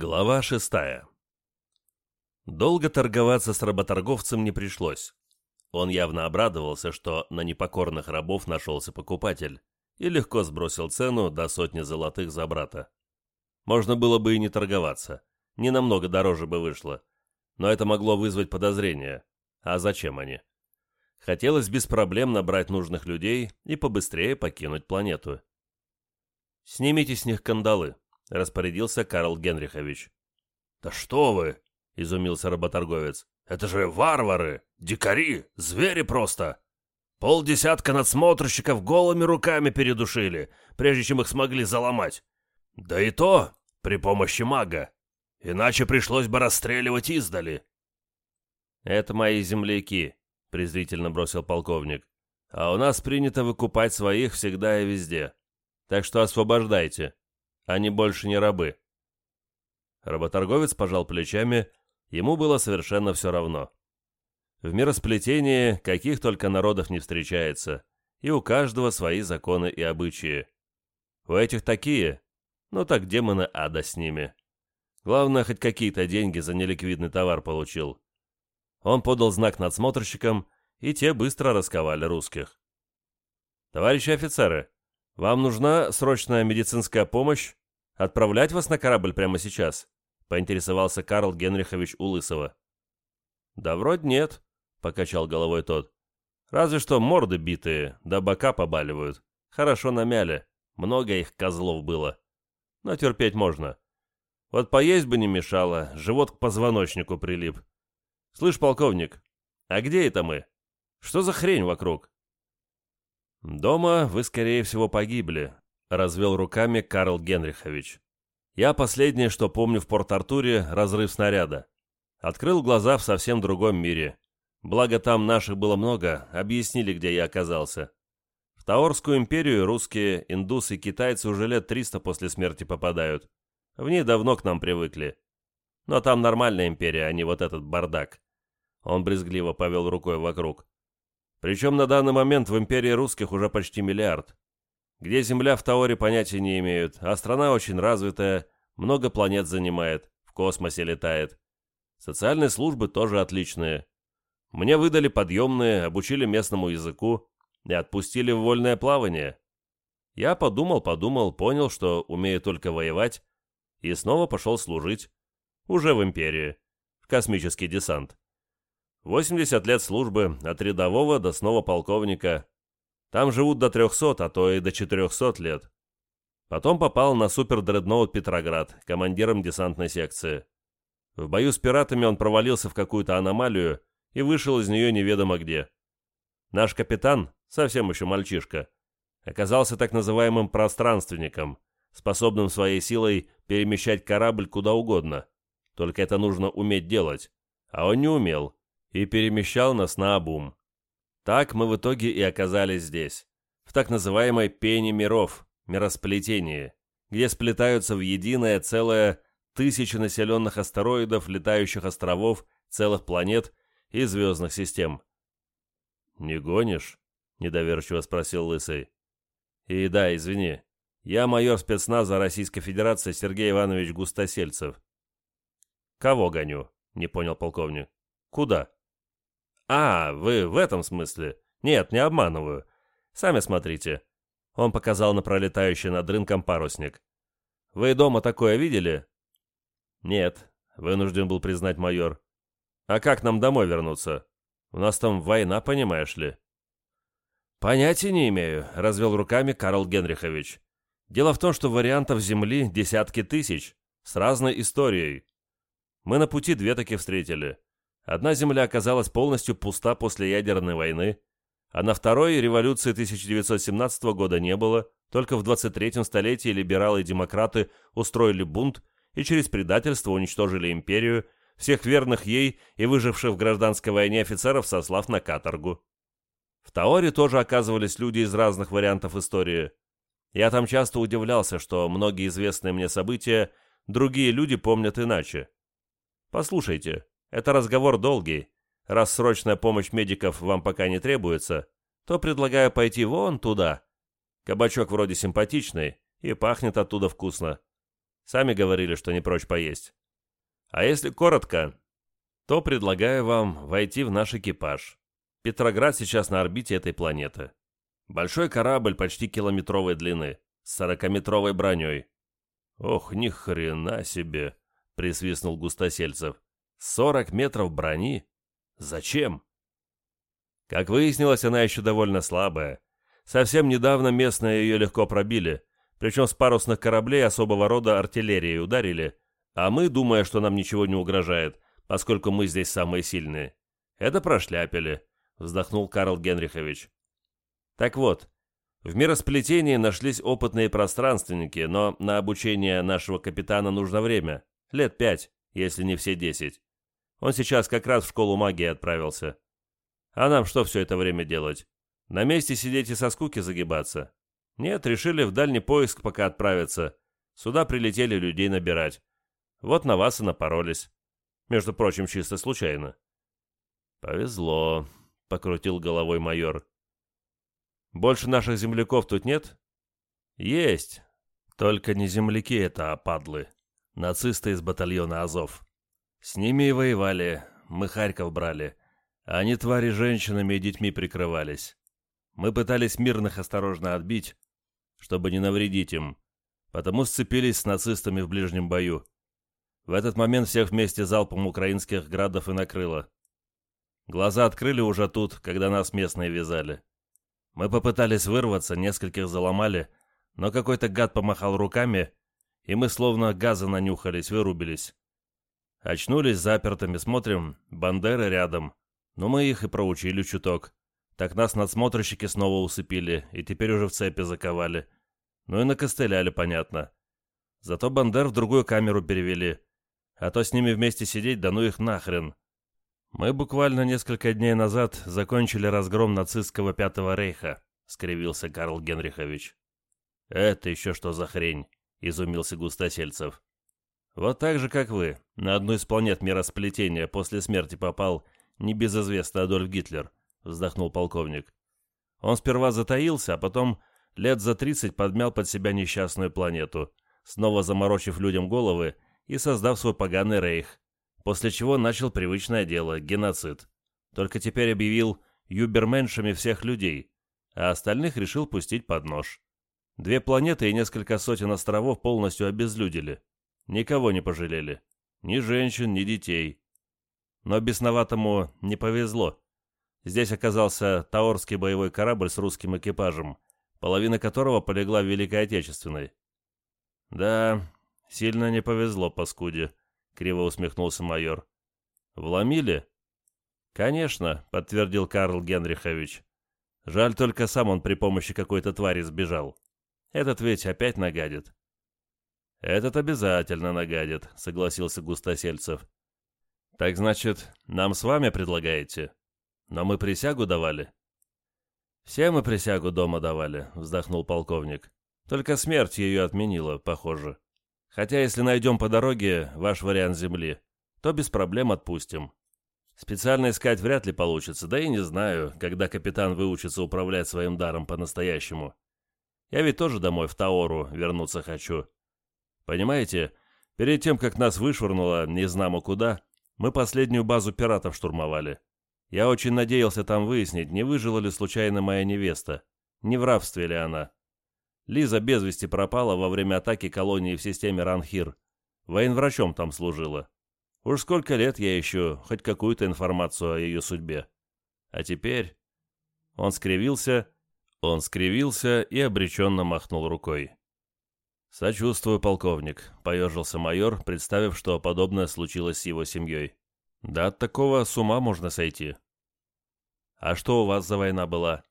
Глава шестая. Долго торговаться с работорговцем не пришлось. Он явно обрадовался, что на непокорных рабов нашелся покупатель, и легко сбросил цену до сотни золотых за брата. Можно было бы и не торговаться, не намного дороже бы вышло, но это могло вызвать подозрения. А зачем они? Хотелось без проблем набрать нужных людей и побыстрее покинуть планету. «Снимите с них кандалы», — распорядился Карл Генрихович. «Да что вы!» — изумился работорговец. «Это же варвары, дикари, звери просто! Полдесятка надсмотрщиков голыми руками передушили, прежде чем их смогли заломать. Да и то при помощи мага. Иначе пришлось бы расстреливать издали». «Это мои земляки», — презрительно бросил полковник. «А у нас принято выкупать своих всегда и везде. Так что освобождайте. Они больше не рабы». Работорговец пожал плечами, ему было совершенно все равно. В миросплетении каких только народов не встречается, и у каждого свои законы и обычаи. У этих такие, ну так демоны ада с ними. Главное, хоть какие-то деньги за неликвидный товар получил. Он подал знак надсмотрщикам, и те быстро расковали русских. «Товарищи офицеры, вам нужна срочная медицинская помощь Отправлять вас на корабль прямо сейчас?» — поинтересовался Карл Генрихович Улысова. «Да вроде нет», — покачал головой тот. «Разве что морды битые, да бока побаливают. Хорошо намяли, много их козлов было. Но терпеть можно. Вот поесть бы не мешало, живот к позвоночнику прилип. Слышь, полковник, а где это мы? Что за хрень вокруг?» «Дома вы, скорее всего, погибли», — развел руками Карл Генрихович. «Я последнее, что помню в Порт-Артуре, разрыв снаряда. Открыл глаза в совсем другом мире. Благо там наших было много, объяснили, где я оказался. В Таорскую империю русские, индусы и китайцы уже лет триста после смерти попадают. В ней давно к нам привыкли. Но там нормальная империя, а не вот этот бардак». Он брезгливо повел рукой вокруг. Причем на данный момент в империи русских уже почти миллиард. Где Земля в Таоре понятия не имеют, а страна очень развитая, много планет занимает, в космосе летает. Социальные службы тоже отличные. Мне выдали подъемные, обучили местному языку и отпустили в вольное плавание. Я подумал-подумал, понял, что умею только воевать, и снова пошел служить. Уже в империи. В космический десант. 80 лет службы, от рядового до снова полковника, там живут до 300, а то и до 400 лет. Потом попал на супер-дредноут Петроград, командиром десантной секции. В бою с пиратами он провалился в какую-то аномалию и вышел из нее неведомо где. Наш капитан, совсем еще мальчишка, оказался так называемым пространственником, способным своей силой перемещать корабль куда угодно. Только это нужно уметь делать. А он не умел и перемещал нас на обум. Так мы в итоге и оказались здесь, в так называемой пене миров, миросплетении, где сплетаются в единое целое тысячи населенных астероидов, летающих островов, целых планет и звездных систем. «Не гонишь?» — недоверчиво спросил Лысый. «И да, извини, я майор спецназа Российской Федерации Сергей Иванович Густосельцев». «Кого гоню?» — не понял полковник. «Куда?» «А, вы в этом смысле? Нет, не обманываю. Сами смотрите». Он показал на пролетающий над рынком парусник. «Вы дома такое видели?» «Нет», — вынужден был признать майор. «А как нам домой вернуться? У нас там война, понимаешь ли?» «Понятия не имею», — развел руками Карл Генрихович. «Дело в том, что вариантов Земли десятки тысяч, с разной историей. Мы на пути две таки встретили. Одна земля оказалась полностью пуста после ядерной войны, а на второй революции 1917 года не было, только в 23-м столетии либералы и демократы устроили бунт и через предательство уничтожили империю, всех верных ей и выживших в гражданской войне офицеров сослав на каторгу. В Таоре тоже оказывались люди из разных вариантов истории. Я там часто удивлялся, что многие известные мне события другие люди помнят иначе. Послушайте, это разговор долгий. Раз срочная помощь медиков вам пока не требуется, то предлагаю пойти вон туда. Кабачок вроде симпатичный и пахнет оттуда вкусно. Сами говорили, что не прочь поесть. А если коротко, то предлагаю вам войти в наш экипаж. Петроград сейчас на орбите этой планеты. Большой корабль почти километровой длины, с сорокаметровой броней. Ох, ни хрена себе, присвистнул Густосельцев. Сорок метров брони? Зачем? Как выяснилось, она еще довольно слабая. Совсем недавно местные ее легко пробили, причем с парусных кораблей особого рода артиллерией ударили, а мы, думая, что нам ничего не угрожает, поскольку мы здесь самые сильные, это прошляпили, вздохнул Карл Генрихович. Так вот, в миросплетении нашлись опытные пространственники, но на обучение нашего капитана нужно время, лет пять, если не все десять. Он сейчас как раз в школу магии отправился. А нам что все это время делать? На месте сидеть и со скуки загибаться? Нет, решили в дальний поиск пока отправиться. Сюда прилетели людей набирать. Вот на вас и напоролись. Между прочим, чисто случайно. Повезло, покрутил головой майор. Больше наших земляков тут нет? Есть. Только не земляки это, а падлы. Нацисты из батальона Азов. С ними и воевали, мы Харьков брали. Они твари женщинами и детьми прикрывались. Мы пытались мирных осторожно отбить, чтобы не навредить им, потому сцепились с нацистами в ближнем бою. В этот момент всех вместе залпом украинских градов и накрыло. Глаза открыли уже тут, когда нас местные вязали. Мы попытались вырваться, нескольких заломали, но какой-то гад помахал руками, и мы словно газа нанюхались, вырубились. Очнулись запертыми, смотрим, бандеры рядом. Но мы их и проучили чуток. Так нас надсмотрщики снова усыпили, и теперь уже в цепи заковали. Ну и накостыляли, понятно. Зато Бандер в другую камеру перевели. А то с ними вместе сидеть, да ну их нахрен. Мы буквально несколько дней назад закончили разгром нацистского Пятого Рейха, скривился Карл Генрихович. Это еще что за хрень? Изумился Густосельцев. Вот так же, как вы, на одну из планет миросплетения после смерти попал небезызвестный Адольф Гитлер вздохнул полковник. Он сперва затаился, а потом лет за тридцать подмял под себя несчастную планету, снова заморочив людям головы и создав свой поганый рейх, после чего начал привычное дело – геноцид. Только теперь объявил юберменшами всех людей, а остальных решил пустить под нож. Две планеты и несколько сотен островов полностью обезлюдили. Никого не пожалели. Ни женщин, ни детей. Но бесноватому не повезло. Здесь оказался Таорский боевой корабль с русским экипажем, половина которого полегла в Великой Отечественной. «Да, сильно не повезло, паскуде», — криво усмехнулся майор. «Вломили?» «Конечно», — подтвердил Карл Генрихович. «Жаль, только сам он при помощи какой-то твари сбежал. Этот ведь опять нагадит». «Этот обязательно нагадит», — согласился Густосельцев. «Так значит, нам с вами предлагаете?» Но мы присягу давали». «Все мы присягу дома давали», — вздохнул полковник. «Только смерть ее отменила, похоже. Хотя если найдем по дороге ваш вариант земли, то без проблем отпустим. Специально искать вряд ли получится, да и не знаю, когда капитан выучится управлять своим даром по-настоящему. Я ведь тоже домой в Таору вернуться хочу. Понимаете, перед тем, как нас вышвырнуло не знамо куда, мы последнюю базу пиратов штурмовали. Я очень надеялся там выяснить, не выжила ли случайно моя невеста, не в рабстве ли она. Лиза без вести пропала во время атаки колонии в системе Ранхир. Военврачом там служила. Уж сколько лет я ищу хоть какую-то информацию о ее судьбе. А теперь... Он скривился, он скривился и обреченно махнул рукой. «Сочувствую, полковник», — поежился майор, представив, что подобное случилось с его семьей. Да от такого с ума можно сойти. А что у вас за война была?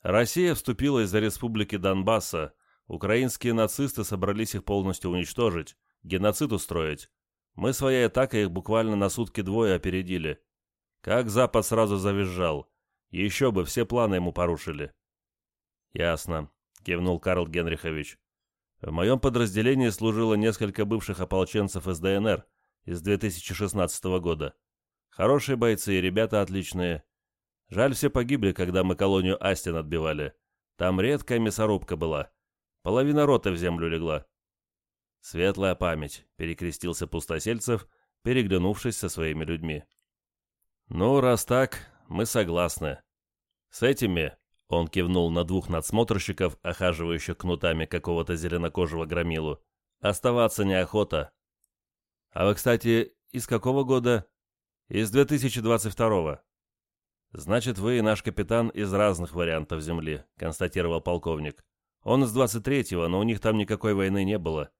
Россия вступила из-за республики Донбасса. Украинские нацисты собрались их полностью уничтожить, геноцид устроить. Мы своей атакой их буквально на сутки двое опередили. Как Запад сразу завизжал. Еще бы, все планы ему порушили. Ясно, кивнул Карл Генрихович. В моем подразделении служило несколько бывших ополченцев из ДНР, из 2016 года. Хорошие бойцы и ребята отличные. Жаль, все погибли, когда мы колонию Астин отбивали. Там редкая мясорубка была. Половина роты в землю легла. Светлая память, перекрестился Пустосельцев, переглянувшись со своими людьми. Ну, раз так, мы согласны. С этими, он кивнул на двух надсмотрщиков, охаживающих кнутами какого-то зеленокожего громилу, оставаться неохота. А вы, кстати, из какого года? Из 2022-го. Значит, вы и наш капитан из разных вариантов Земли, констатировал полковник. Он из 23-го, но у них там никакой войны не было.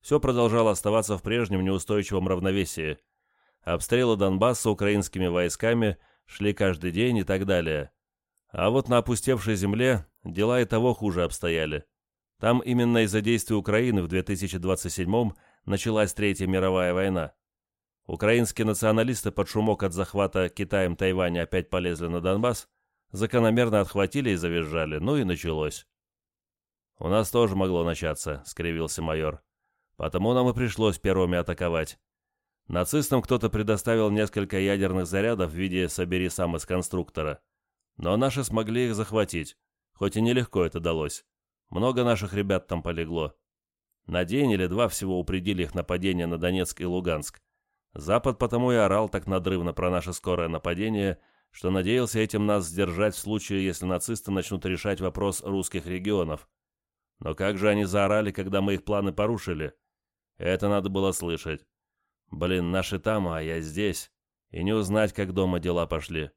Все продолжало оставаться в прежнем неустойчивом равновесии. Обстрелы Донбасса украинскими войсками шли каждый день и так далее. А вот на опустевшей земле дела и того хуже обстояли. Там именно из-за действий Украины в 2027 началась Третья мировая война. Украинские националисты под шумок от захвата Китаем Тайваня опять полезли на Донбасс, закономерно отхватили и завизжали, ну и началось. «У нас тоже могло начаться», — скривился майор. «Потому нам и пришлось первыми атаковать. Нацистам кто-то предоставил несколько ядерных зарядов в виде «собери сам из конструктора». Но наши смогли их захватить, хоть и нелегко это далось. Много наших ребят там полегло. На день или два всего упредили их нападение на Донецк и Луганск. Запад потому и орал так надрывно про наше скорое нападение, что надеялся этим нас сдержать в случае, если нацисты начнут решать вопрос русских регионов. Но как же они заорали, когда мы их планы порушили? Это надо было слышать. Блин, наши там, а я здесь. И не узнать, как дома дела пошли.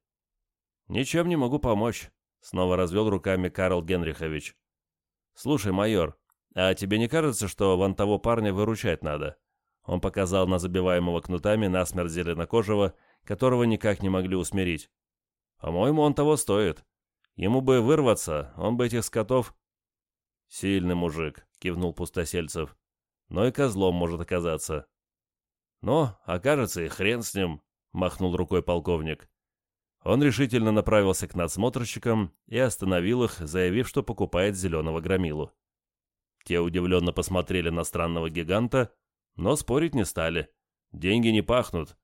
Ничем не могу помочь, снова развел руками Карл Генрихович. Слушай, майор, а тебе не кажется, что вон того парня выручать надо? Он показал на забиваемого кнутами насмерть зеленокожего, которого никак не могли усмирить. По-моему, он того стоит. Ему бы вырваться, он бы этих скотов «Сильный мужик», — кивнул Пустосельцев. «Но и козлом может оказаться». «Но, окажется, и хрен с ним», — махнул рукой полковник. Он решительно направился к надсмотрщикам и остановил их, заявив, что покупает зеленого громилу. Те удивленно посмотрели на странного гиганта, но спорить не стали. Деньги не пахнут.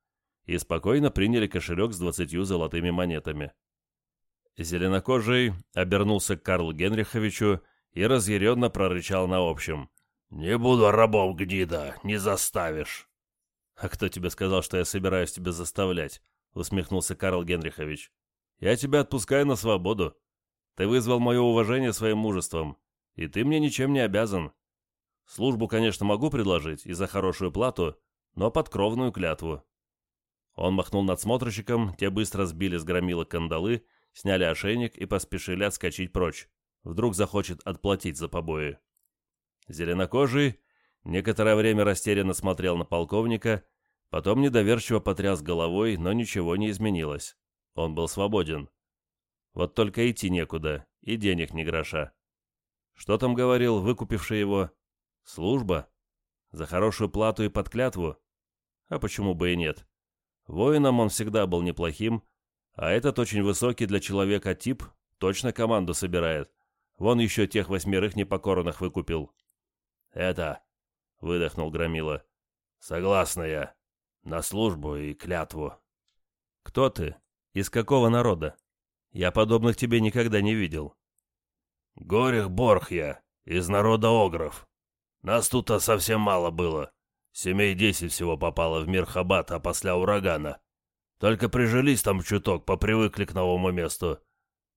И спокойно приняли кошелек с двадцатью золотыми монетами. Зеленокожий обернулся к Карлу Генриховичу и разъяренно прорычал на общем. «Не буду рабом, гнида, не заставишь!» «А кто тебе сказал, что я собираюсь тебя заставлять?» — усмехнулся Карл Генрихович. «Я тебя отпускаю на свободу. Ты вызвал мое уважение своим мужеством, и ты мне ничем не обязан. Службу, конечно, могу предложить и за хорошую плату, но под кровную клятву». Он махнул надсмотрщиком, те быстро сбили с громила кандалы, сняли ошейник и поспешили отскочить прочь. Вдруг захочет отплатить за побои. Зеленокожий некоторое время растерянно смотрел на полковника, потом недоверчиво потряс головой, но ничего не изменилось. Он был свободен. Вот только идти некуда, и денег ни гроша. Что там говорил выкупивший его? Служба? За хорошую плату и под клятву? А почему бы и нет? Воином он всегда был неплохим, а этот очень высокий для человека тип точно команду собирает. Вон еще тех восьмерых непокорных выкупил». «Это...» — выдохнул Громила. «Согласна я. На службу и клятву». «Кто ты? Из какого народа? Я подобных тебе никогда не видел». «Горих Борх я, из народа Огров. Нас тут-то совсем мало было. Семей десять всего попало в мир Хабата после урагана. Только прижились там чуток, попривыкли к новому месту.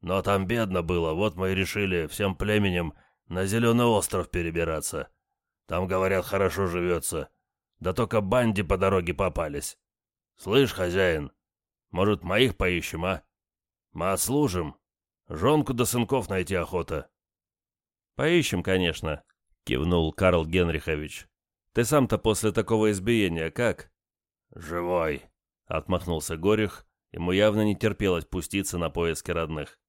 Но там бедно было, вот мы и решили всем племенем на Зеленый остров перебираться. Там, говорят, хорошо живется. Да только банди по дороге попались. Слышь, хозяин, может, моих поищем, а? Мы отслужим. Жонку до сынков найти охота. Поищем, конечно, кивнул Карл Генрихович. Ты сам-то после такого избиения как? Живой, отмахнулся Горих. Ему явно не терпелось пуститься на поиски родных.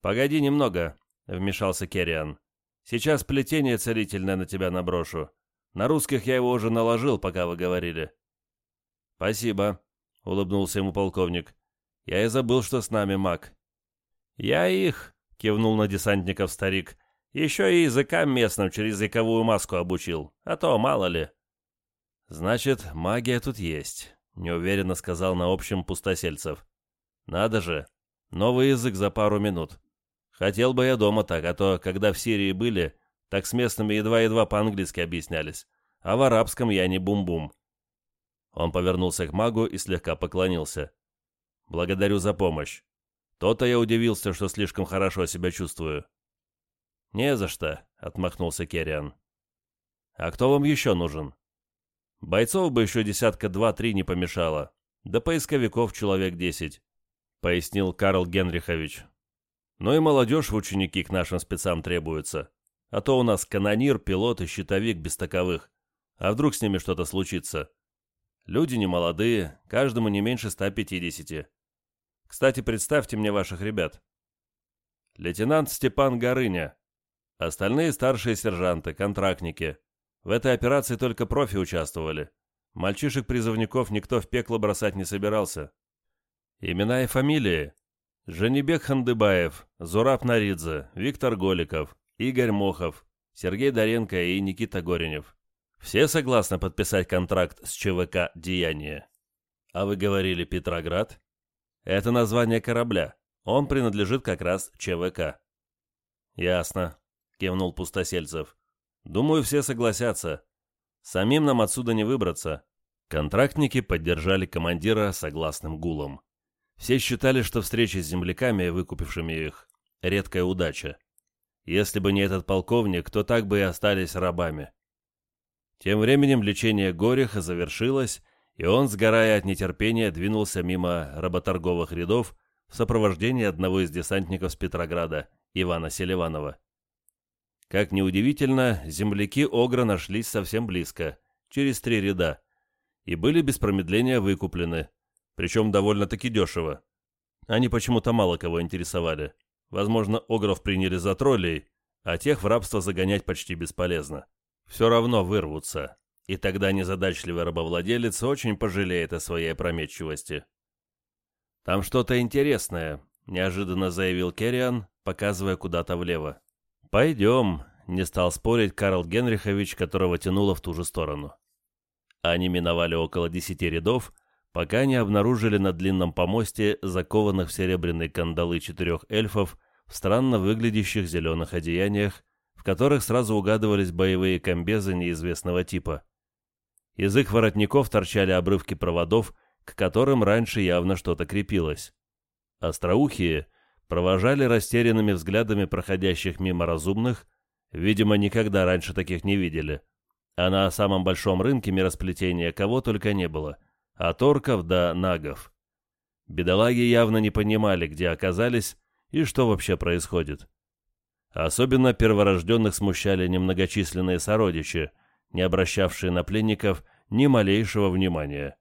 «Погоди немного», — вмешался Керриан. «Сейчас плетение целительное на тебя наброшу. На русских я его уже наложил, пока вы говорили». «Спасибо», — улыбнулся ему полковник. «Я и забыл, что с нами маг». «Я их», — кивнул на десантников старик, — «еще и языкам местным через языковую маску обучил, а то мало ли». «Значит, магия тут есть», — неуверенно сказал на общем пустосельцев. «Надо же, новый язык за пару минут. Хотел бы я дома так, а то, когда в Сирии были, так с местными едва-едва по-английски объяснялись, а в арабском я не бум-бум. Он повернулся к магу и слегка поклонился. «Благодарю за помощь. То-то я удивился, что слишком хорошо себя чувствую». «Не за что», — отмахнулся Керриан. «А кто вам еще нужен?» «Бойцов бы еще десятка два-три не помешало. Да поисковиков человек десять», — пояснил Карл Генрихович. «Ну и молодежь в ученики к нашим спецам требуется. А то у нас канонир, пилот и щитовик без таковых. А вдруг с ними что-то случится? Люди не молодые, каждому не меньше 150. Кстати, представьте мне ваших ребят. Лейтенант Степан Горыня. Остальные старшие сержанты, контрактники. В этой операции только профи участвовали. Мальчишек-призывников никто в пекло бросать не собирался. Имена и фамилии. Женебек Хандыбаев, Зураб Наридзе, Виктор Голиков, Игорь Мохов, Сергей Доренко и Никита Горенев. Все согласны подписать контракт с ЧВК «Деяние». А вы говорили «Петроград»? Это название корабля. Он принадлежит как раз ЧВК. Ясно, кивнул Пустосельцев. Думаю, все согласятся. Самим нам отсюда не выбраться. Контрактники поддержали командира согласным гулом. Все считали, что встреча с земляками, выкупившими их, редкая удача. Если бы не этот полковник, то так бы и остались рабами. Тем временем лечение Гореха завершилось, и он, сгорая от нетерпения, двинулся мимо работорговых рядов в сопровождении одного из десантников с Петрограда, Ивана Селиванова. Как ни удивительно, земляки Огра нашлись совсем близко, через три ряда, и были без промедления выкуплены, причем довольно-таки дешево. Они почему-то мало кого интересовали. Возможно, огров приняли за троллей, а тех в рабство загонять почти бесполезно. Все равно вырвутся, и тогда незадачливый рабовладелец очень пожалеет о своей опрометчивости. «Там что-то интересное», — неожиданно заявил Керриан, показывая куда-то влево. «Пойдем», — не стал спорить Карл Генрихович, которого тянуло в ту же сторону. Они миновали около десяти рядов, пока не обнаружили на длинном помосте закованных в серебряные кандалы четырех эльфов в странно выглядящих зеленых одеяниях, в которых сразу угадывались боевые комбезы неизвестного типа. Из их воротников торчали обрывки проводов, к которым раньше явно что-то крепилось. Остроухие провожали растерянными взглядами проходящих мимо разумных, видимо, никогда раньше таких не видели. А на самом большом рынке миросплетения кого только не было — от орков до нагов. Бедолаги явно не понимали, где оказались и что вообще происходит. Особенно перворожденных смущали немногочисленные сородичи, не обращавшие на пленников ни малейшего внимания.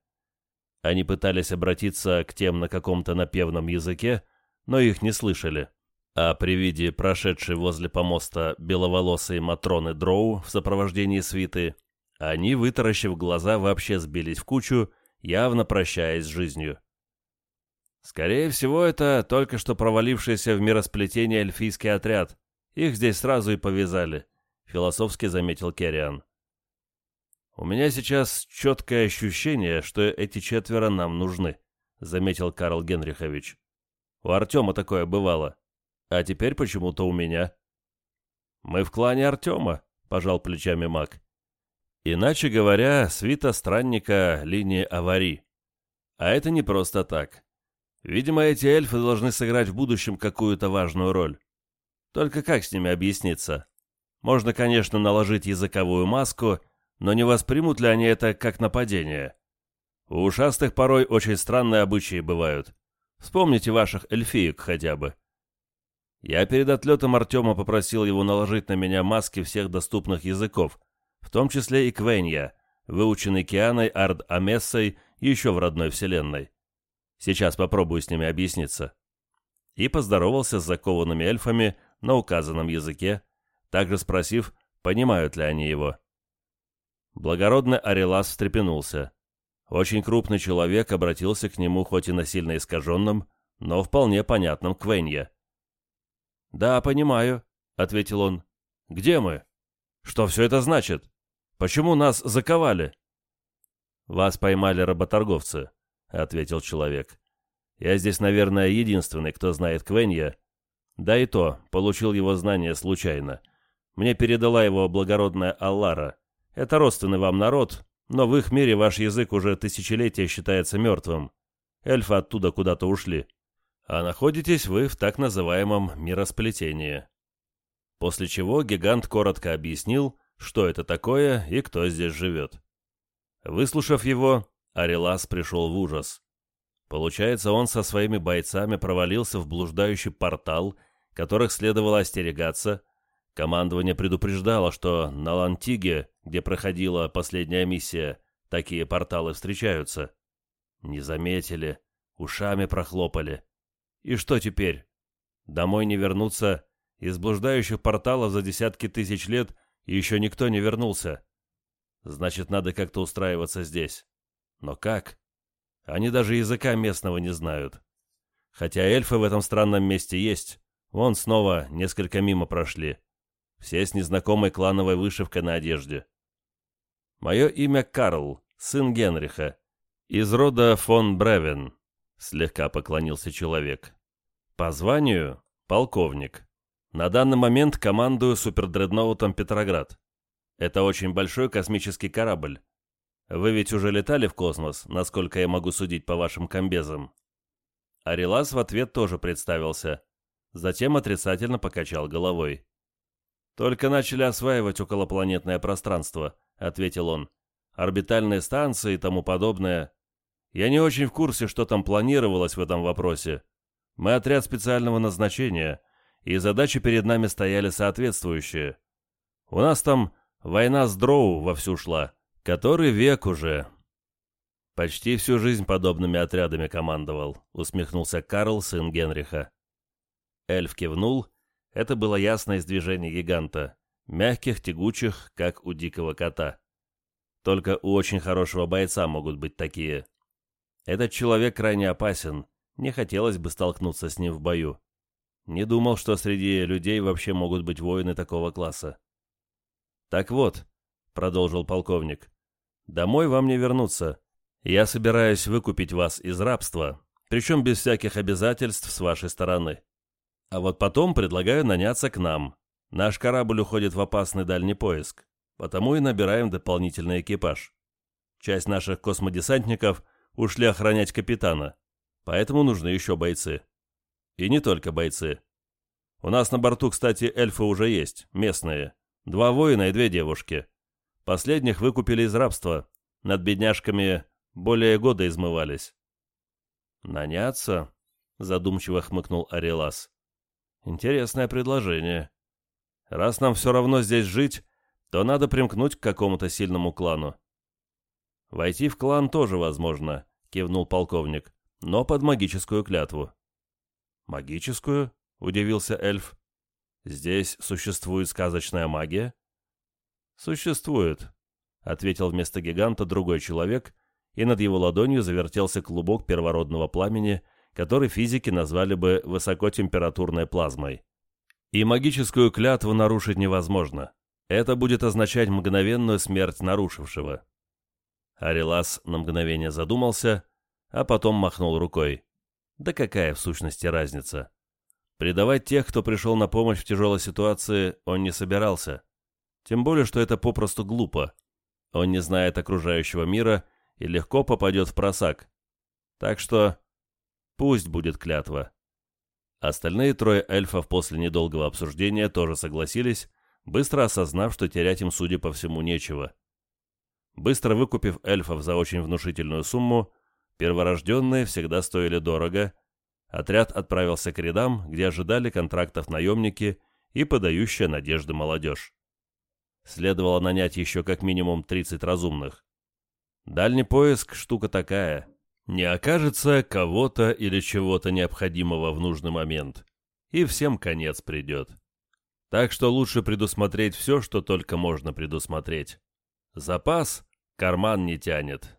Они пытались обратиться к тем на каком-то напевном языке, но их не слышали. А при виде прошедшей возле помоста беловолосой Матроны Дроу в сопровождении свиты, они, вытаращив глаза, вообще сбились в кучу явно прощаясь с жизнью. Скорее всего, это только что провалившийся в миросплетение эльфийский отряд. Их здесь сразу и повязали, философски заметил Керриан. У меня сейчас четкое ощущение, что эти четверо нам нужны, заметил Карл Генрихович. У Артема такое бывало. А теперь почему-то у меня. Мы в клане Артема, пожал плечами маг. Иначе говоря, свита странника линии аварий. А это не просто так. Видимо, эти эльфы должны сыграть в будущем какую-то важную роль. Только как с ними объясниться? Можно, конечно, наложить языковую маску, но не воспримут ли они это как нападение? У ушастых порой очень странные обычаи бывают. Вспомните ваших эльфиек хотя бы. Я перед отлетом Артема попросил его наложить на меня маски всех доступных языков — том числе и Квенья, выученный Кианой Ард Амессой еще в родной вселенной. Сейчас попробую с ними объясниться. И поздоровался с закованными эльфами на указанном языке, также спросив, понимают ли они его. Благородный Арелас встрепенулся. Очень крупный человек обратился к нему хоть и насильно искаженным, но вполне понятным Квенья. «Да, понимаю», — ответил он. «Где мы? Что все это значит?» Почему нас заковали?» «Вас поймали работорговцы», — ответил человек. «Я здесь, наверное, единственный, кто знает Квенья. Да и то, получил его знания случайно. Мне передала его благородная Аллара. Это родственный вам народ, но в их мире ваш язык уже тысячелетия считается мертвым. Эльфы оттуда куда-то ушли. А находитесь вы в так называемом миросплетении. После чего гигант коротко объяснил, что это такое и кто здесь живет. Выслушав его, Арелас пришел в ужас. Получается, он со своими бойцами провалился в блуждающий портал, которых следовало остерегаться. Командование предупреждало, что на Лантиге, где проходила последняя миссия, такие порталы встречаются. Не заметили, ушами прохлопали. И что теперь? Домой не вернуться, из блуждающих порталов за десятки тысяч лет еще никто не вернулся. Значит, надо как-то устраиваться здесь. Но как? Они даже языка местного не знают. Хотя эльфы в этом странном месте есть. Вон снова несколько мимо прошли. Все с незнакомой клановой вышивкой на одежде. Мое имя Карл, сын Генриха. Из рода фон Бревен, слегка поклонился человек. По званию — полковник. На данный момент командую супердредноутом Петроград. Это очень большой космический корабль. Вы ведь уже летали в космос, насколько я могу судить по вашим комбезам?» Арилас в ответ тоже представился. Затем отрицательно покачал головой. «Только начали осваивать околопланетное пространство», — ответил он. «Орбитальные станции и тому подобное. Я не очень в курсе, что там планировалось в этом вопросе. Мы отряд специального назначения, и задачи перед нами стояли соответствующие. У нас там война с Дроу вовсю шла, Который век уже. Почти всю жизнь подобными отрядами командовал, усмехнулся Карл, сын Генриха. Эльф кивнул. Это было ясно из движений гиганта. Мягких, тягучих, как у дикого кота. Только у очень хорошего бойца могут быть такие. Этот человек крайне опасен. Не хотелось бы столкнуться с ним в бою. Не думал, что среди людей вообще могут быть воины такого класса. Так вот, — продолжил полковник. «Домой вам не вернуться. Я собираюсь выкупить вас из рабства, причем без всяких обязательств с вашей стороны. А вот потом предлагаю наняться к нам. Наш корабль уходит в опасный дальний поиск, потому и набираем дополнительный экипаж. Часть наших космодесантников ушли охранять капитана, поэтому нужны еще бойцы. И не только бойцы. У нас на борту, кстати, эльфы уже есть, местные. Два воина и две девушки. Последних выкупили из рабства. Над бедняжками более года измывались. «Наняться?» — задумчиво хмыкнул Арелас. «Интересное предложение. Раз нам все равно здесь жить, то надо примкнуть к какому-то сильному клану». «Войти в клан тоже возможно», — кивнул полковник, — «но под магическую клятву». «Магическую?» — удивился эльф. «Здесь существует сказочная магия?» «Существует», — ответил вместо гиганта другой человек, и над его ладонью завертелся клубок первородного пламени, который физики назвали бы высокотемпературной плазмой. И магическую клятву нарушить невозможно. Это будет означать мгновенную смерть нарушившего. Арилас на мгновение задумался, а потом махнул рукой. Да какая в сущности разница? Предавать тех, кто пришел на помощь в тяжелой ситуации, он не собирался. Тем более, что это попросту глупо. Он не знает окружающего мира и легко попадет в просак. Так что пусть будет клятва. Остальные трое эльфов после недолгого обсуждения тоже согласились, быстро осознав, что терять им, судя по всему, нечего. Быстро выкупив эльфов за очень внушительную сумму, перворожденные всегда стоили дорого, отряд отправился к рядам, где ожидали контрактов наемники и подающая надежды молодежь. Следовало нанять еще как минимум 30 разумных. Дальний поиск – штука такая. Не окажется кого-то или чего-то необходимого в нужный момент. И всем конец придет. Так что лучше предусмотреть все, что только можно предусмотреть. Запас карман не тянет,